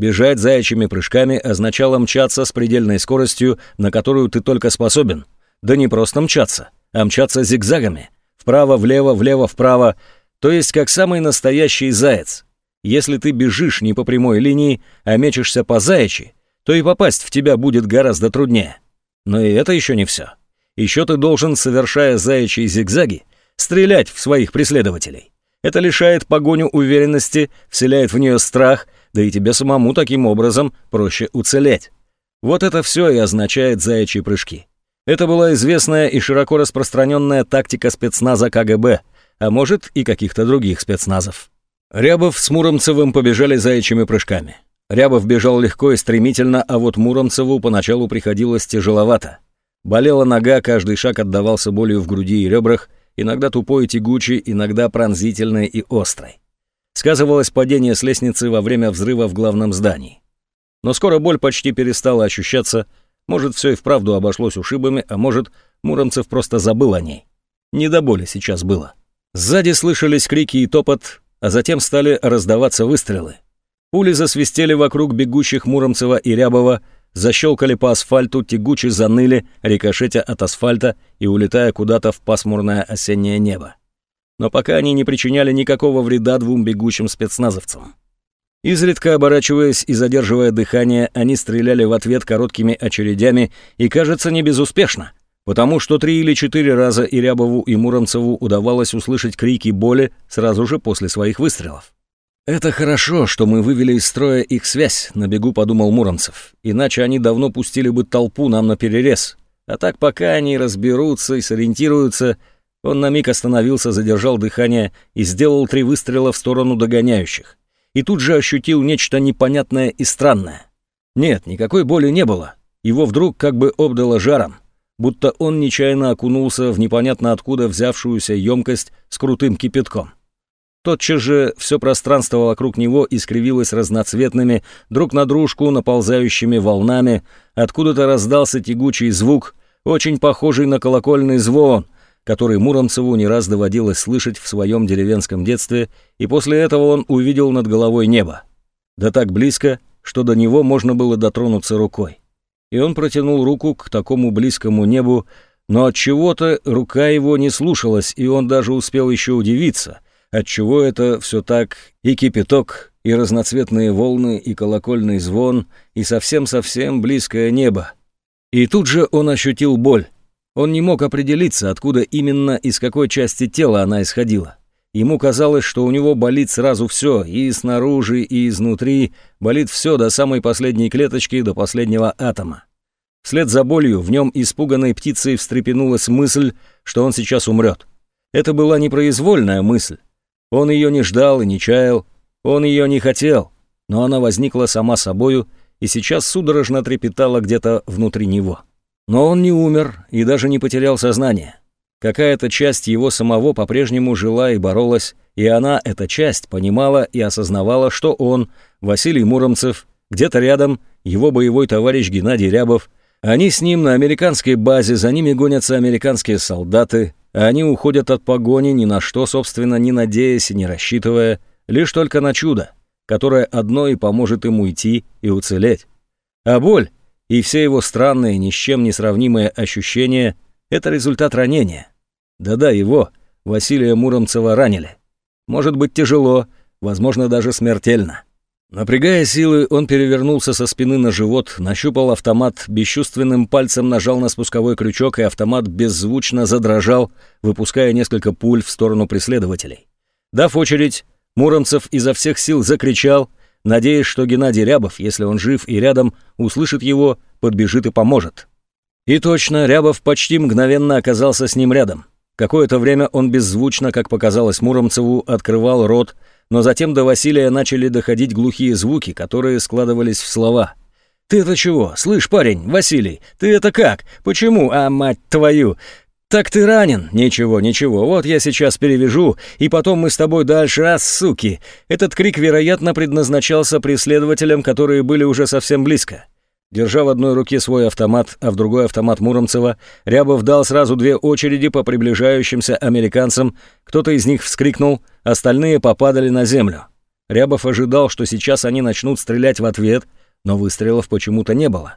Бежать заячьими прыжками означало мчаться с предельной скоростью, на которую ты только способен — да не просто мчаться, а мчаться зигзагами. Вправо, влево, влево, вправо. То есть как самый настоящий заяц. Если ты бежишь не по прямой линии, а мечешься по заячьи, то и попасть в тебя будет гораздо труднее. Но и это еще не все. Еще ты должен, совершая заячьи зигзаги, стрелять в своих преследователей. Это лишает погоню уверенности, вселяет в нее страх, да и тебе самому таким образом проще уцелеть. Вот это все и означает заячьи прыжки. Это была известная и широко распространенная тактика спецназа КГБ, а может и каких-то других спецназов. Рябов с Муромцевым побежали заячьими прыжками. Рябов бежал легко и стремительно, а вот Муромцеву поначалу приходилось тяжеловато. Болела нога, каждый шаг отдавался болью в груди и ребрах, иногда тупой и тягучий, иногда пронзительной и острой. Сказывалось падение с лестницы во время взрыва в главном здании. Но скоро боль почти перестала ощущаться, может, все и вправду обошлось ушибами, а может, Муромцев просто забыл о ней. Не до боли сейчас было. Сзади слышались крики и топот, а затем стали раздаваться выстрелы. Пули засвистели вокруг бегущих Муромцева и Рябова, защелкали по асфальту, тягуче заныли, рикошетя от асфальта и улетая куда-то в пасмурное осеннее небо. Но пока они не причиняли никакого вреда двум бегущим спецназовцам. Изредка оборачиваясь и задерживая дыхание, они стреляли в ответ короткими очередями и, кажется, не безуспешно, потому что три или четыре раза и Рябову, и Муромцеву удавалось услышать крики боли сразу же после своих выстрелов. «Это хорошо, что мы вывели из строя их связь», — на бегу подумал Муромцев. «Иначе они давно пустили бы толпу нам на перерез. А так пока они разберутся и сориентируются...» Он на миг остановился, задержал дыхание и сделал три выстрела в сторону догоняющих. И тут же ощутил нечто непонятное и странное. Нет, никакой боли не было. Его вдруг как бы обдало жаром, будто он нечаянно окунулся в непонятно откуда взявшуюся емкость с крутым кипятком. Тотчас же все пространство вокруг него искривилось разноцветными, друг на дружку наползающими волнами, откуда-то раздался тягучий звук, очень похожий на колокольный звон, который Муромцеву не раз доводилось слышать в своем деревенском детстве, и после этого он увидел над головой небо. Да так близко, что до него можно было дотронуться рукой. И он протянул руку к такому близкому небу, но от чего-то рука его не слушалась, и он даже успел еще удивиться — Отчего это все так и кипяток, и разноцветные волны, и колокольный звон, и совсем-совсем близкое небо. И тут же он ощутил боль. Он не мог определиться, откуда именно, из какой части тела она исходила. Ему казалось, что у него болит сразу все, и снаружи, и изнутри, болит все до самой последней клеточки, до последнего атома. Вслед за болью в нем испуганной птицей встрепенулась мысль, что он сейчас умрет. Это была непроизвольная мысль. Он ее не ждал и не чаял, он ее не хотел, но она возникла сама собою и сейчас судорожно трепетала где-то внутри него. Но он не умер и даже не потерял сознание. Какая-то часть его самого по-прежнему жила и боролась, и она, эта часть, понимала и осознавала, что он, Василий Муромцев, где-то рядом, его боевой товарищ Геннадий Рябов, они с ним на американской базе, за ними гонятся американские солдаты, а они уходят от погони ни на что, собственно, не надеясь и не рассчитывая, лишь только на чудо, которое одно и поможет им уйти и уцелеть. А боль и все его странные, ни с чем не сравнимые ощущения — это результат ранения. Да-да, его, Василия Муромцева, ранили. Может быть тяжело, возможно, даже смертельно. Напрягая силы, он перевернулся со спины на живот, нащупал автомат, бесчувственным пальцем нажал на спусковой крючок, и автомат беззвучно задрожал, выпуская несколько пуль в сторону преследователей. Дав очередь, Муромцев изо всех сил закричал, надеясь, что Геннадий Рябов, если он жив и рядом, услышит его, подбежит и поможет. И точно, Рябов почти мгновенно оказался с ним рядом. Какое-то время он беззвучно, как показалось Муромцеву, открывал рот, но затем до Василия начали доходить глухие звуки, которые складывались в слова. «Ты это чего? Слышь, парень, Василий, ты это как? Почему? А, мать твою! Так ты ранен? Ничего, ничего, вот я сейчас перевяжу, и потом мы с тобой дальше, а, суки!» Этот крик, вероятно, предназначался преследователям, которые были уже совсем близко. Держа в одной руке свой автомат, а в другой автомат Муромцева, Рябов дал сразу две очереди по приближающимся американцам, кто-то из них вскрикнул, остальные попадали на землю. Рябов ожидал, что сейчас они начнут стрелять в ответ, но выстрелов почему-то не было.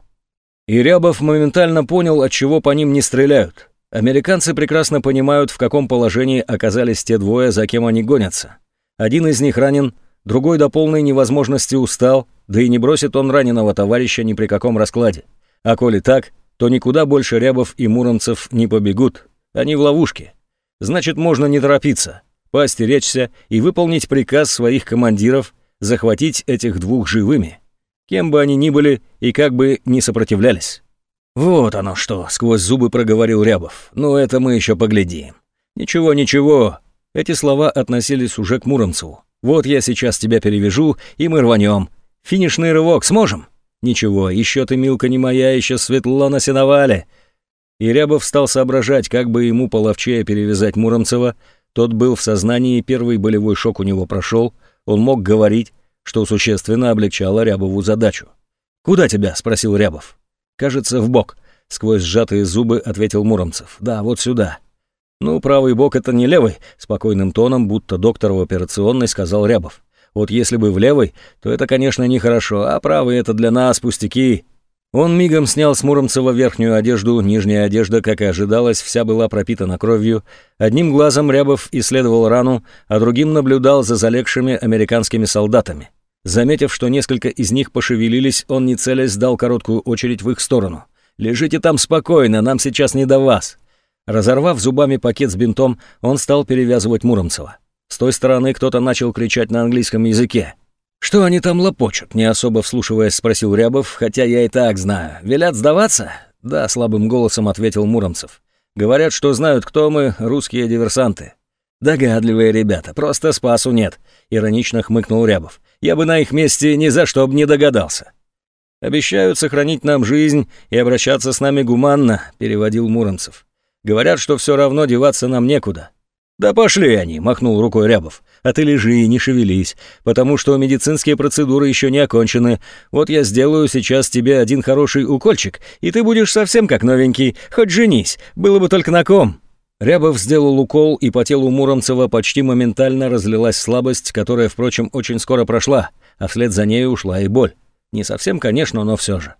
И Рябов моментально понял, от чего по ним не стреляют. Американцы прекрасно понимают, в каком положении оказались те двое, за кем они гонятся. Один из них ранен, другой до полной невозможности устал, да и не бросит он раненого товарища ни при каком раскладе. А коли так, то никуда больше Рябов и Муромцев не побегут. Они в ловушке. Значит, можно не торопиться, поостеречься и выполнить приказ своих командиров, захватить этих двух живыми, кем бы они ни были и как бы не сопротивлялись. «Вот оно что!» — сквозь зубы проговорил Рябов. «Ну, это мы еще поглядим». «Ничего, ничего». Эти слова относились уже к Муромцеву. «Вот я сейчас тебя перевяжу, и мы рванем. Финишный рывок сможем?» «Ничего, еще ты, Милка, не моя, еще светло на сеновале». И Рябов стал соображать, как бы ему половчее перевязать Муромцева. Тот был в сознании, первый болевой шок у него прошел, он мог говорить, что существенно облегчало Рябову задачу. «Куда тебя?» — спросил Рябов. «Кажется, в бок», — сквозь сжатые зубы ответил Муромцев. «Да, вот сюда». «Ну, правый бок — это не левый», — спокойным тоном, будто доктор в операционной, сказал Рябов. Вот если бы в левой, то это, конечно, нехорошо, а правый — это для нас пустяки. Он мигом снял с Муромцева верхнюю одежду, нижняя одежда, как и ожидалось, вся была пропитана кровью. Одним глазом Рябов исследовал рану, а другим наблюдал за залегшими американскими солдатами. Заметив, что несколько из них пошевелились, он, не целясь, дал короткую очередь в их сторону. «Лежите там спокойно, нам сейчас не до вас». Разорвав зубами пакет с бинтом, он стал перевязывать Муромцева. С той стороны кто-то начал кричать на английском языке. «Что они там лопочут?» — не особо вслушиваясь, спросил Рябов, хотя я и так знаю. «Велят сдаваться?» «Да», — слабым голосом ответил Муромцев. «Говорят, что знают, кто мы, русские диверсанты». «Догадливые ребята, просто спасу нет», — иронично хмыкнул Рябов. «Я бы на их месте ни за что бы не догадался». «Обещают сохранить нам жизнь и обращаться с нами гуманно», — переводил Муромцев. «Говорят, что все равно деваться нам некуда. «Да пошли они!» — махнул рукой Рябов. «А ты лежи и не шевелись, потому что медицинские процедуры еще не окончены. Вот я сделаю сейчас тебе один хороший укольчик, и ты будешь совсем как новенький. Хоть женись, было бы только на ком!» Рябов сделал укол, и по телу Муромцева почти моментально разлилась слабость, которая, впрочем, очень скоро прошла, а вслед за ней ушла и боль. Не совсем, конечно, но все же.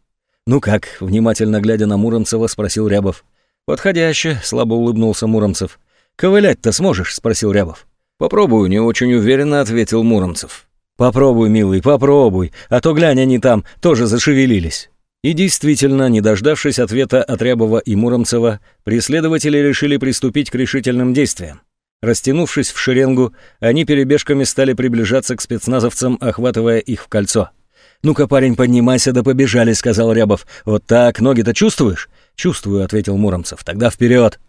«Ну как?» — внимательно глядя на Муромцева, спросил Рябов. «Подходяще», — слабо улыбнулся Муромцев. «Ковылять-то сможешь?» — спросил Рябов. «Попробую», — не очень уверенно ответил Муромцев. «Попробуй, милый, попробуй, а то глянь, они там тоже зашевелились». И действительно, не дождавшись ответа от Рябова и Муромцева, преследователи решили приступить к решительным действиям. Растянувшись в шеренгу, они перебежками стали приближаться к спецназовцам, охватывая их в кольцо. «Ну-ка, парень, поднимайся да побежали», — сказал Рябов. «Вот так, ноги-то чувствуешь?» «Чувствую», — ответил Муромцев. «Тогда вперед!»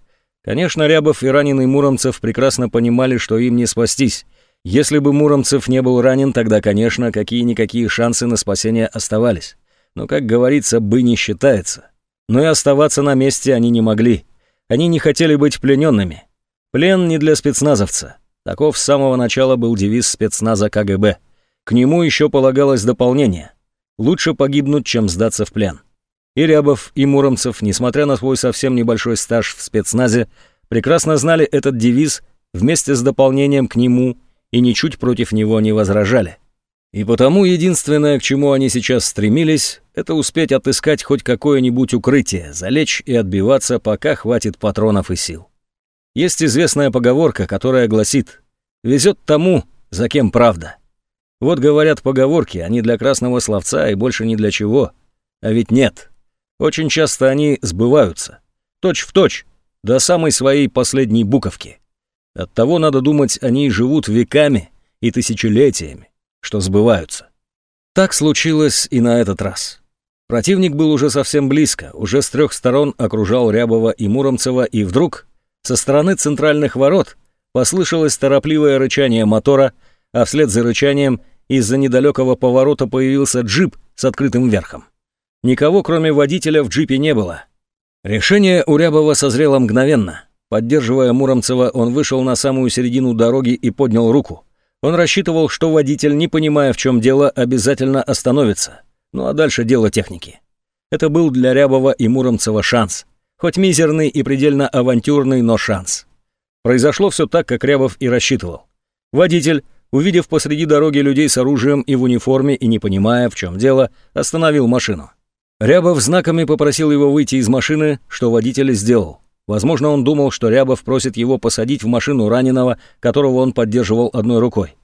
Конечно, Рябов и раненый Муромцев прекрасно понимали, что им не спастись. Если бы Муромцев не был ранен, тогда, конечно, какие-никакие шансы на спасение оставались. Но, как говорится, «бы» не считается. Но и оставаться на месте они не могли. Они не хотели быть плененными. Плен не для спецназовца. Таков с самого начала был девиз спецназа КГБ. К нему еще полагалось дополнение. Лучше погибнуть, чем сдаться в плен. И Рябов, и Муромцев, несмотря на свой совсем небольшой стаж в спецназе, прекрасно знали этот девиз вместе с дополнением к нему и ничуть против него не возражали. И потому единственное, к чему они сейчас стремились, это успеть отыскать хоть какое-нибудь укрытие, залечь и отбиваться, пока хватит патронов и сил. Есть известная поговорка, которая гласит «Везет тому, за кем правда». Вот говорят поговорки, они для красного словца и больше ни для чего. А ведь нет. Очень часто они сбываются. Точь в точь, до самой своей последней буковки. Оттого, надо думать, они живут веками и тысячелетиями, что сбываются. Так случилось и на этот раз. Противник был уже совсем близко, уже с трех сторон окружал Рябова и Муромцева, и вдруг со стороны центральных ворот послышалось торопливое рычание мотора, а вслед за рычанием из-за недалекого поворота появился джип с открытым верхом. Никого, кроме водителя, в джипе не было. Решение у Рябова созрело мгновенно. Поддерживая Муромцева, он вышел на самую середину дороги и поднял руку. Он рассчитывал, что водитель, не понимая, в чем дело, обязательно остановится. Ну а дальше дело техники. Это был для Рябова и Муромцева шанс. Хоть мизерный и предельно авантюрный, но шанс. Произошло все так, как Рябов и рассчитывал. Водитель, увидев посреди дороги людей с оружием и в униформе и не понимая, в чем дело, остановил машину. Рябов знаками попросил его выйти из машины, что водитель сделал. Возможно, он думал, что Рябов просит его посадить в машину раненого, которого он поддерживал одной рукой.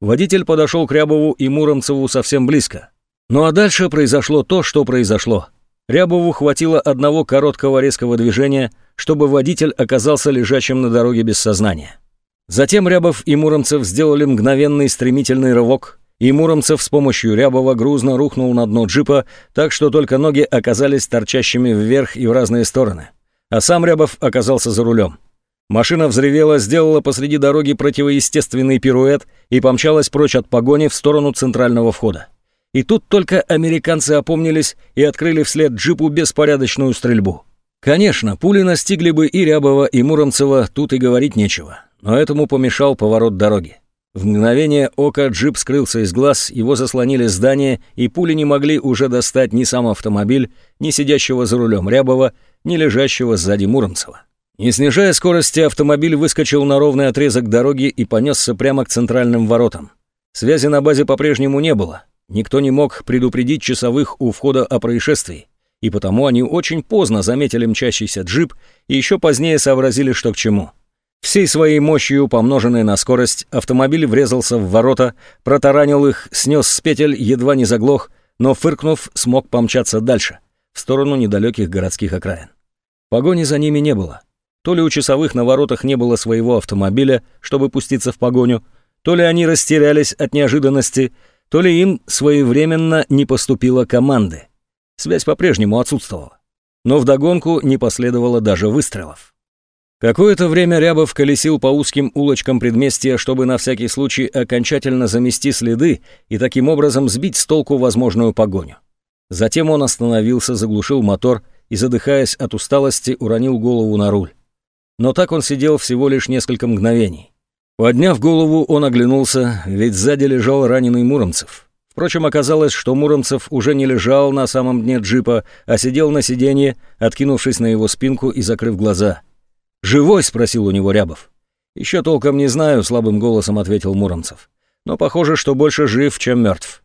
Водитель подошел к Рябову и Муромцеву совсем близко. Ну а дальше произошло то, что произошло. Рябову хватило одного короткого резкого движения, чтобы водитель оказался лежачим на дороге без сознания. Затем Рябов и Муромцев сделали мгновенный стремительный рывок, и Муромцев с помощью Рябова грузно рухнул на дно джипа, так что только ноги оказались торчащими вверх и в разные стороны. А сам Рябов оказался за рулем. Машина взревела, сделала посреди дороги противоестественный пируэт и помчалась прочь от погони в сторону центрального входа. И тут только американцы опомнились и открыли вслед джипу беспорядочную стрельбу. Конечно, пули настигли бы и Рябова, и Муромцева, тут и говорить нечего. Но этому помешал поворот дороги. В мгновение ока джип скрылся из глаз, его заслонили здание, и пули не могли уже достать ни сам автомобиль, ни сидящего за рулем Рябова, ни лежащего сзади Муромцева. Не снижая скорости, автомобиль выскочил на ровный отрезок дороги и понесся прямо к центральным воротам. Связи на базе по-прежнему не было. Никто не мог предупредить часовых у входа о происшествии, и потому они очень поздно заметили мчащийся джип и еще позднее сообразили, что к чему. Всей своей мощью, помноженной на скорость, автомобиль врезался в ворота, протаранил их, снес с петель, едва не заглох, но, фыркнув, смог помчаться дальше, в сторону недалеких городских окраин. Погони за ними не было. То ли у часовых на воротах не было своего автомобиля, чтобы пуститься в погоню, то ли они растерялись от неожиданности, то ли им своевременно не поступило команды. Связь по-прежнему отсутствовала. Но вдогонку не последовало даже выстрелов. Какое-то время Рябов колесил по узким улочкам предместья, чтобы на всякий случай окончательно замести следы и таким образом сбить с толку возможную погоню. Затем он остановился, заглушил мотор и, задыхаясь от усталости, уронил голову на руль но так он сидел всего лишь несколько мгновений. Подняв голову, он оглянулся, ведь сзади лежал раненый Муромцев. Впрочем, оказалось, что Муромцев уже не лежал на самом дне джипа, а сидел на сиденье, откинувшись на его спинку и закрыв глаза. «Живой?» — спросил у него Рябов. «Еще толком не знаю», — слабым голосом ответил Муромцев. «Но похоже, что больше жив, чем мертв».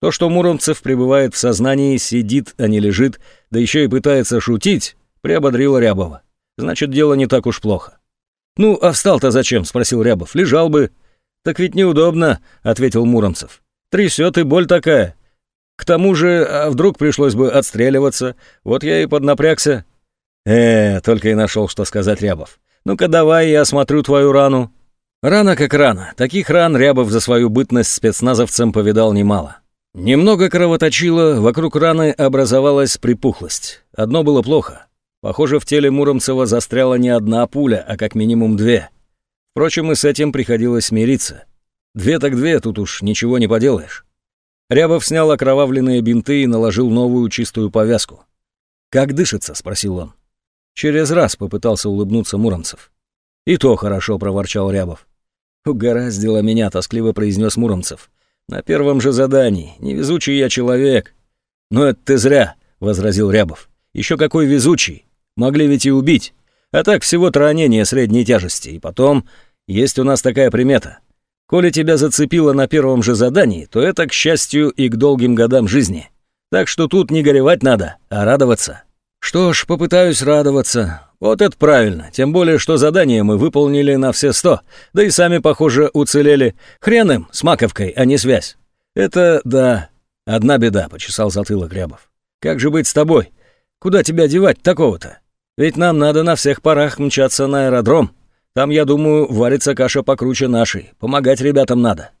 То, что Муромцев пребывает в сознании, сидит, а не лежит, да еще и пытается шутить, приободрило Рябова. Значит, дело не так уж плохо. «Ну, а встал-то зачем?» — спросил Рябов. «Лежал бы». «Так ведь неудобно», — ответил Муромцев. «Трясет и боль такая. К тому же, а вдруг пришлось бы отстреливаться. Вот я и поднапрягся». «Э, только и нашел, что сказать Рябов. Ну-ка давай я осмотрю твою рану». Рана как рана. Таких ран Рябов за свою бытность спецназовцем повидал немало. Немного кровоточило, вокруг раны образовалась припухлость. Одно было плохо. Похоже, в теле Муромцева застряла не одна пуля, а как минимум две. Впрочем, и с этим приходилось смириться. Две так две, тут уж ничего не поделаешь. Рябов снял окровавленные бинты и наложил новую чистую повязку. «Как дышится?» — спросил он. Через раз попытался улыбнуться Муромцев. «И то хорошо», — проворчал Рябов. «Угораздило меня», — тоскливо произнес Муромцев. «На первом же задании. Невезучий я человек». «Ну это ты зря», — возразил Рябов. «Еще какой везучий. Могли ведь и убить. А так всего-то ранение средней тяжести. И потом, есть у нас такая примета. Коли тебя зацепило на первом же задании, то это к счастью и к долгим годам жизни. Так что тут не горевать надо, а радоваться. Что ж, попытаюсь радоваться. Вот это правильно, тем более, что задание мы выполнили на все сто, да и сами, похоже, уцелели. Хрен им, с маковкой, а не связь. Это, да, одна беда, почесал затылок Рябов. Как же быть с тобой? Куда тебя девать такого-то? Ведь нам надо на всех парах мчаться на аэродром. Там, я думаю, варится каша покруче нашей. Помогать ребятам надо».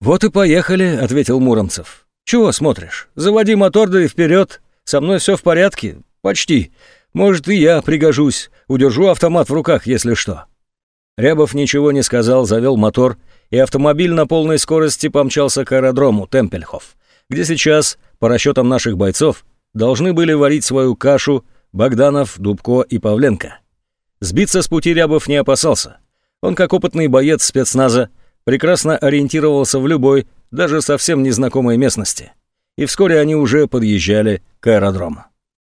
«Вот и поехали», — ответил Муромцев. «Чего смотришь? Заводи мотор, да и вперед. Со мной все в порядке. Почти. Может, и я пригожусь. Удержу автомат в руках, если что». Рябов ничего не сказал, завел мотор, и автомобиль на полной скорости помчался к аэродрому Темпельхоф, где сейчас, по расчетам наших бойцов, должны были варить свою кашу Богданов, Дубко и Павленко. Сбиться с пути Рябов не опасался. Он, как опытный боец спецназа, прекрасно ориентировался в любой, даже совсем незнакомой местности. И вскоре они уже подъезжали к аэродрому.